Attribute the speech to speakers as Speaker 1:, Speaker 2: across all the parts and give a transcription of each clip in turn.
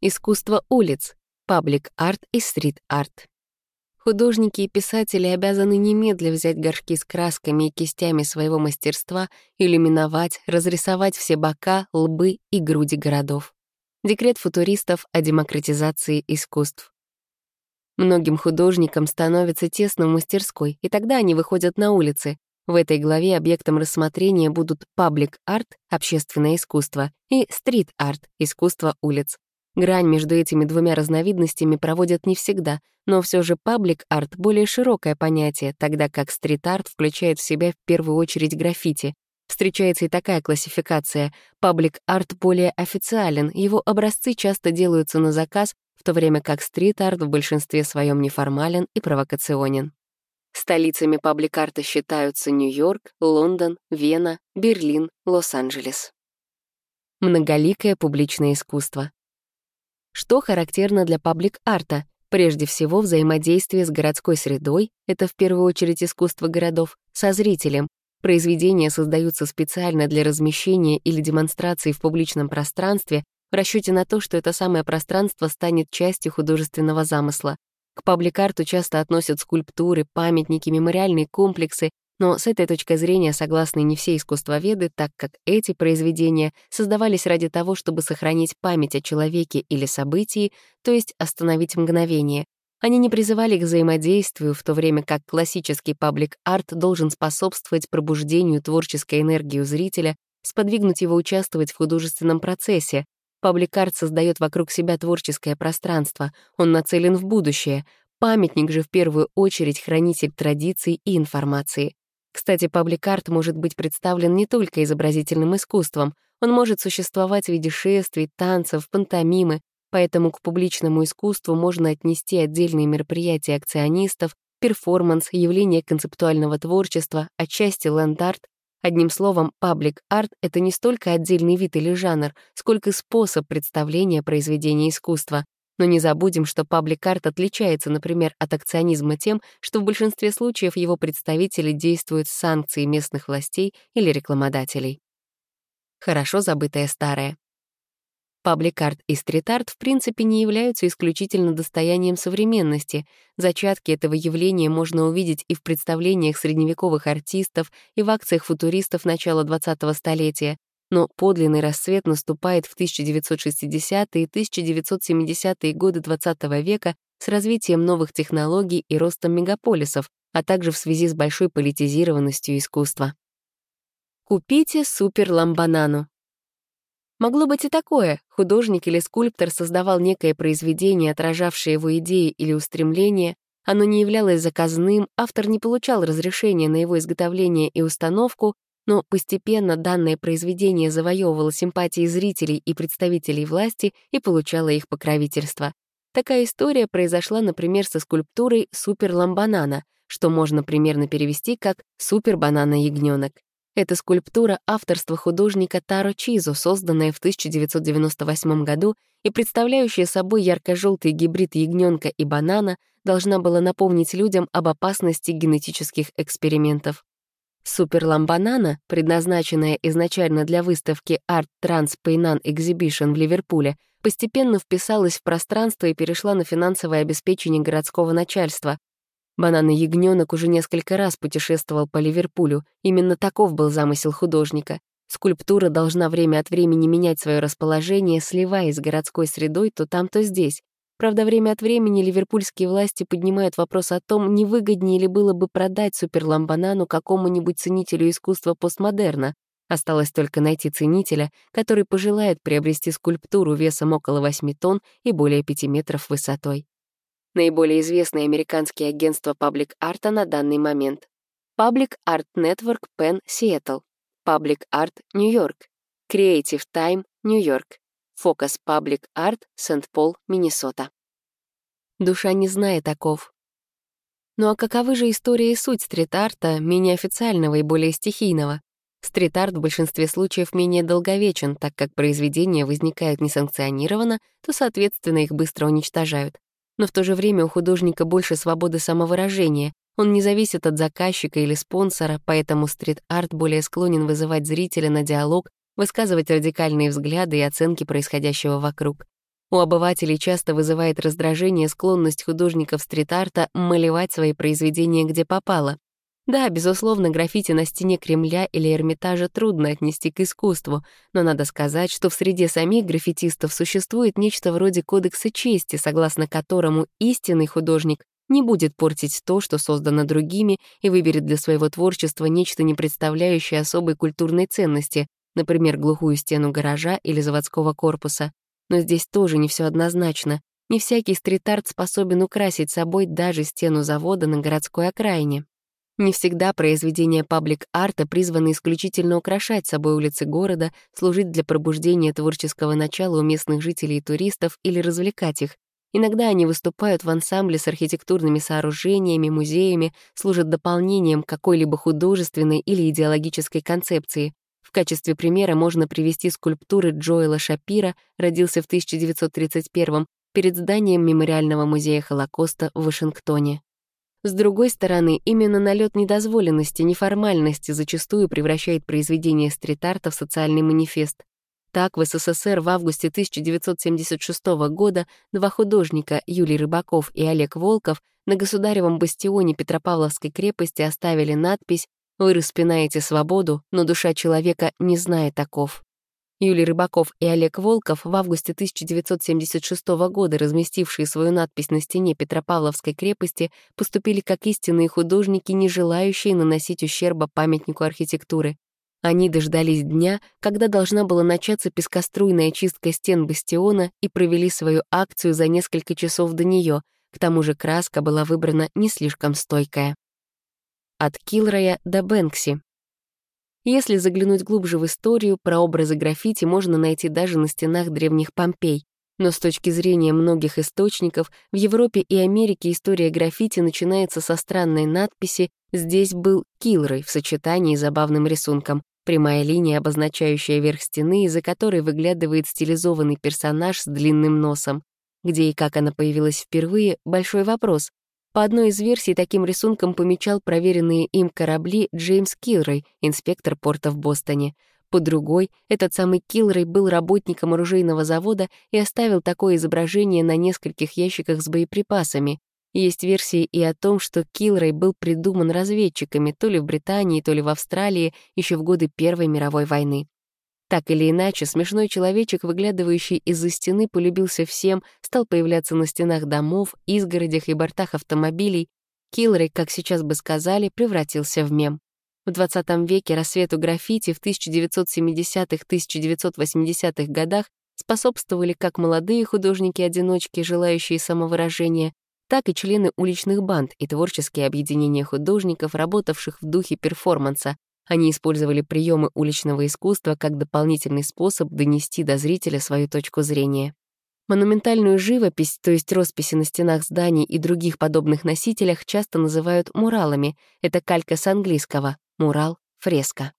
Speaker 1: Искусство улиц, паблик-арт и стрит-арт. Художники и писатели обязаны немедля взять горшки с красками и кистями своего мастерства, иллюминовать, разрисовать все бока, лбы и груди городов. Декрет футуристов о демократизации искусств. Многим художникам становится тесно в мастерской, и тогда они выходят на улицы. В этой главе объектом рассмотрения будут паблик-арт — общественное искусство и стрит-арт — искусство улиц. Грань между этими двумя разновидностями проводят не всегда, но все же паблик-арт — более широкое понятие, тогда как стрит-арт включает в себя в первую очередь граффити. Встречается и такая классификация. Паблик-арт более официален, его образцы часто делаются на заказ, в то время как стрит-арт в большинстве своем неформален и провокационен. Столицами паблик-арта считаются Нью-Йорк, Лондон, Вена, Берлин, Лос-Анджелес. Многоликое публичное искусство. Что характерно для паблик-арта? Прежде всего, взаимодействие с городской средой — это в первую очередь искусство городов, со зрителем. Произведения создаются специально для размещения или демонстрации в публичном пространстве в расчете на то, что это самое пространство станет частью художественного замысла. К паблик-арту часто относят скульптуры, памятники, мемориальные комплексы, но с этой точки зрения согласны не все искусствоведы, так как эти произведения создавались ради того, чтобы сохранить память о человеке или событии, то есть остановить мгновение. Они не призывали к взаимодействию, в то время как классический паблик-арт должен способствовать пробуждению творческой энергии у зрителя, сподвигнуть его участвовать в художественном процессе. Паблик-арт создает вокруг себя творческое пространство, он нацелен в будущее. Памятник же в первую очередь хранитель традиций и информации. Кстати, паблик-арт может быть представлен не только изобразительным искусством, он может существовать в виде шествий, танцев, пантомимы, поэтому к публичному искусству можно отнести отдельные мероприятия акционистов, перформанс, явление концептуального творчества, отчасти ленд-арт. Одним словом, паблик-арт — это не столько отдельный вид или жанр, сколько способ представления произведения искусства. Но не забудем, что паблик-арт отличается, например, от акционизма тем, что в большинстве случаев его представители действуют с санкцией местных властей или рекламодателей. Хорошо забытое старое. Паблик-арт и стрит-арт в принципе не являются исключительно достоянием современности. Зачатки этого явления можно увидеть и в представлениях средневековых артистов, и в акциях футуристов начала 20-го столетия но подлинный расцвет наступает в 1960-е и 1970-е годы XX века с развитием новых технологий и ростом мегаполисов, а также в связи с большой политизированностью искусства. Купите супер-ламбанану. Могло быть и такое. Художник или скульптор создавал некое произведение, отражавшее его идеи или устремления, оно не являлось заказным, автор не получал разрешения на его изготовление и установку, но постепенно данное произведение завоевывало симпатии зрителей и представителей власти и получало их покровительство. Такая история произошла, например, со скульптурой «Супер-ламбанана», что можно примерно перевести как «Супер-банана-ягнёнок». Это скульптура авторства художника Таро Чизо, созданная в 1998 году и представляющая собой ярко-желтый гибрид ягнёнка и банана, должна была напомнить людям об опасности генетических экспериментов. Суперламбанана, предназначенная изначально для выставки Art Trans Painan Exhibition в Ливерпуле, постепенно вписалась в пространство и перешла на финансовое обеспечение городского начальства. Бананы ягнёнок уже несколько раз путешествовал по Ливерпулю, именно таков был замысел художника. Скульптура должна время от времени менять свое расположение, сливаясь с городской средой то там, то здесь. Правда, время от времени ливерпульские власти поднимают вопрос о том, не выгоднее ли было бы продать суперламбанану какому-нибудь ценителю искусства постмодерна. Осталось только найти ценителя, который пожелает приобрести скульптуру весом около 8 тонн и более 5 метров высотой. Наиболее известные американские агентства паблик-арта на данный момент. Public Art Network Penn Seattle, Public Art New York, Creative Time New York, Focus Public Art, Сент-Пол, Миннесота. Душа не знает таков. Ну а каковы же история и суть стрит-арта, менее официального и более стихийного? Стрит-арт в большинстве случаев менее долговечен, так как произведения возникают несанкционированно, то, соответственно, их быстро уничтожают. Но в то же время у художника больше свободы самовыражения, он не зависит от заказчика или спонсора, поэтому стрит-арт более склонен вызывать зрителя на диалог высказывать радикальные взгляды и оценки происходящего вокруг. У обывателей часто вызывает раздражение склонность художников стрит-арта малевать свои произведения где попало. Да, безусловно, граффити на стене Кремля или Эрмитажа трудно отнести к искусству, но надо сказать, что в среде самих граффитистов существует нечто вроде кодекса чести, согласно которому истинный художник не будет портить то, что создано другими, и выберет для своего творчества нечто, не представляющее особой культурной ценности, например, глухую стену гаража или заводского корпуса. Но здесь тоже не все однозначно. Не всякий стрит-арт способен украсить собой даже стену завода на городской окраине. Не всегда произведения паблик-арта призваны исключительно украшать собой улицы города, служить для пробуждения творческого начала у местных жителей и туристов или развлекать их. Иногда они выступают в ансамбле с архитектурными сооружениями, музеями, служат дополнением какой-либо художественной или идеологической концепции. В качестве примера можно привести скульптуры Джоэла Шапира, родился в 1931 перед зданием Мемориального музея Холокоста в Вашингтоне. С другой стороны, именно налет недозволенности, неформальности зачастую превращает произведение стрит-арта в социальный манифест. Так, в СССР в августе 1976 года два художника, Юлий Рыбаков и Олег Волков, на государевом бастионе Петропавловской крепости оставили надпись «Вы распинаете свободу, но душа человека не знает таков». Юлий Рыбаков и Олег Волков в августе 1976 года, разместившие свою надпись на стене Петропавловской крепости, поступили как истинные художники, не желающие наносить ущерба памятнику архитектуры. Они дождались дня, когда должна была начаться пескоструйная чистка стен бастиона и провели свою акцию за несколько часов до нее. К тому же краска была выбрана не слишком стойкая. От Килроя до Бэнкси. Если заглянуть глубже в историю, прообразы граффити можно найти даже на стенах древних Помпей. Но с точки зрения многих источников, в Европе и Америке история граффити начинается со странной надписи «Здесь был Килрой» в сочетании с забавным рисунком. Прямая линия, обозначающая верх стены, из-за которой выглядывает стилизованный персонаж с длинным носом. Где и как она появилась впервые — большой вопрос, по одной из версий, таким рисунком помечал проверенные им корабли Джеймс Килрой, инспектор порта в Бостоне. По другой, этот самый Килрой был работником оружейного завода и оставил такое изображение на нескольких ящиках с боеприпасами. Есть версии и о том, что Килрой был придуман разведчиками то ли в Британии, то ли в Австралии еще в годы Первой мировой войны. Так или иначе, смешной человечек, выглядывающий из-за стены, полюбился всем, стал появляться на стенах домов, изгородях и бортах автомобилей. Киллеры, как сейчас бы сказали, превратился в мем. В 20 веке рассвету граффити в 1970-1980-х годах способствовали как молодые художники-одиночки, желающие самовыражения, так и члены уличных банд и творческие объединения художников, работавших в духе перформанса, они использовали приемы уличного искусства как дополнительный способ донести до зрителя свою точку зрения. Монументальную живопись, то есть росписи на стенах зданий и других подобных носителях, часто называют муралами. Это калька с английского «мурал», «фреска».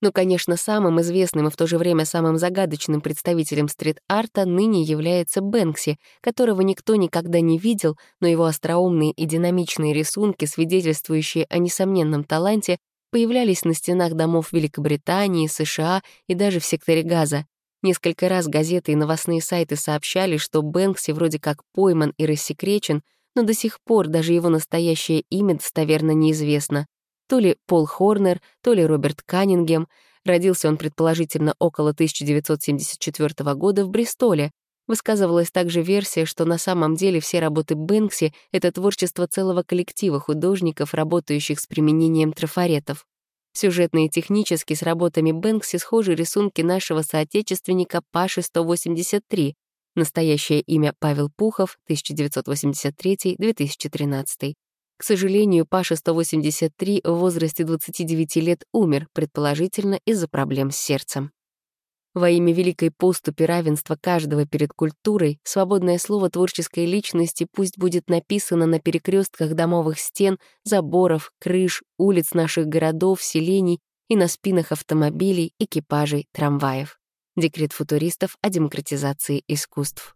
Speaker 1: Но, конечно, самым известным и в то же время самым загадочным представителем стрит-арта ныне является Бэнкси, которого никто никогда не видел, но его остроумные и динамичные рисунки, свидетельствующие о несомненном таланте, появлялись на стенах домов Великобритании, США и даже в секторе Газа. Несколько раз газеты и новостные сайты сообщали, что Бэнкси вроде как пойман и рассекречен, но до сих пор даже его настоящее имя достоверно неизвестно. То ли Пол Хорнер, то ли Роберт Каннингем. Родился он, предположительно, около 1974 года в Бристоле. Высказывалась также версия, что на самом деле все работы Бэнкси — это творчество целого коллектива художников, работающих с применением трафаретов. Сюжетно и технически с работами Бэнкси схожи рисунки нашего соотечественника Паши 183, настоящее имя Павел Пухов, 1983-2013. К сожалению, Паша 183 в возрасте 29 лет умер, предположительно из-за проблем с сердцем. Во имя великой поступи равенства каждого перед культурой, свободное слово творческой личности пусть будет написано на перекрестках домовых стен, заборов, крыш, улиц наших городов, селений и на спинах автомобилей, экипажей, трамваев. Декрет футуристов о демократизации искусств.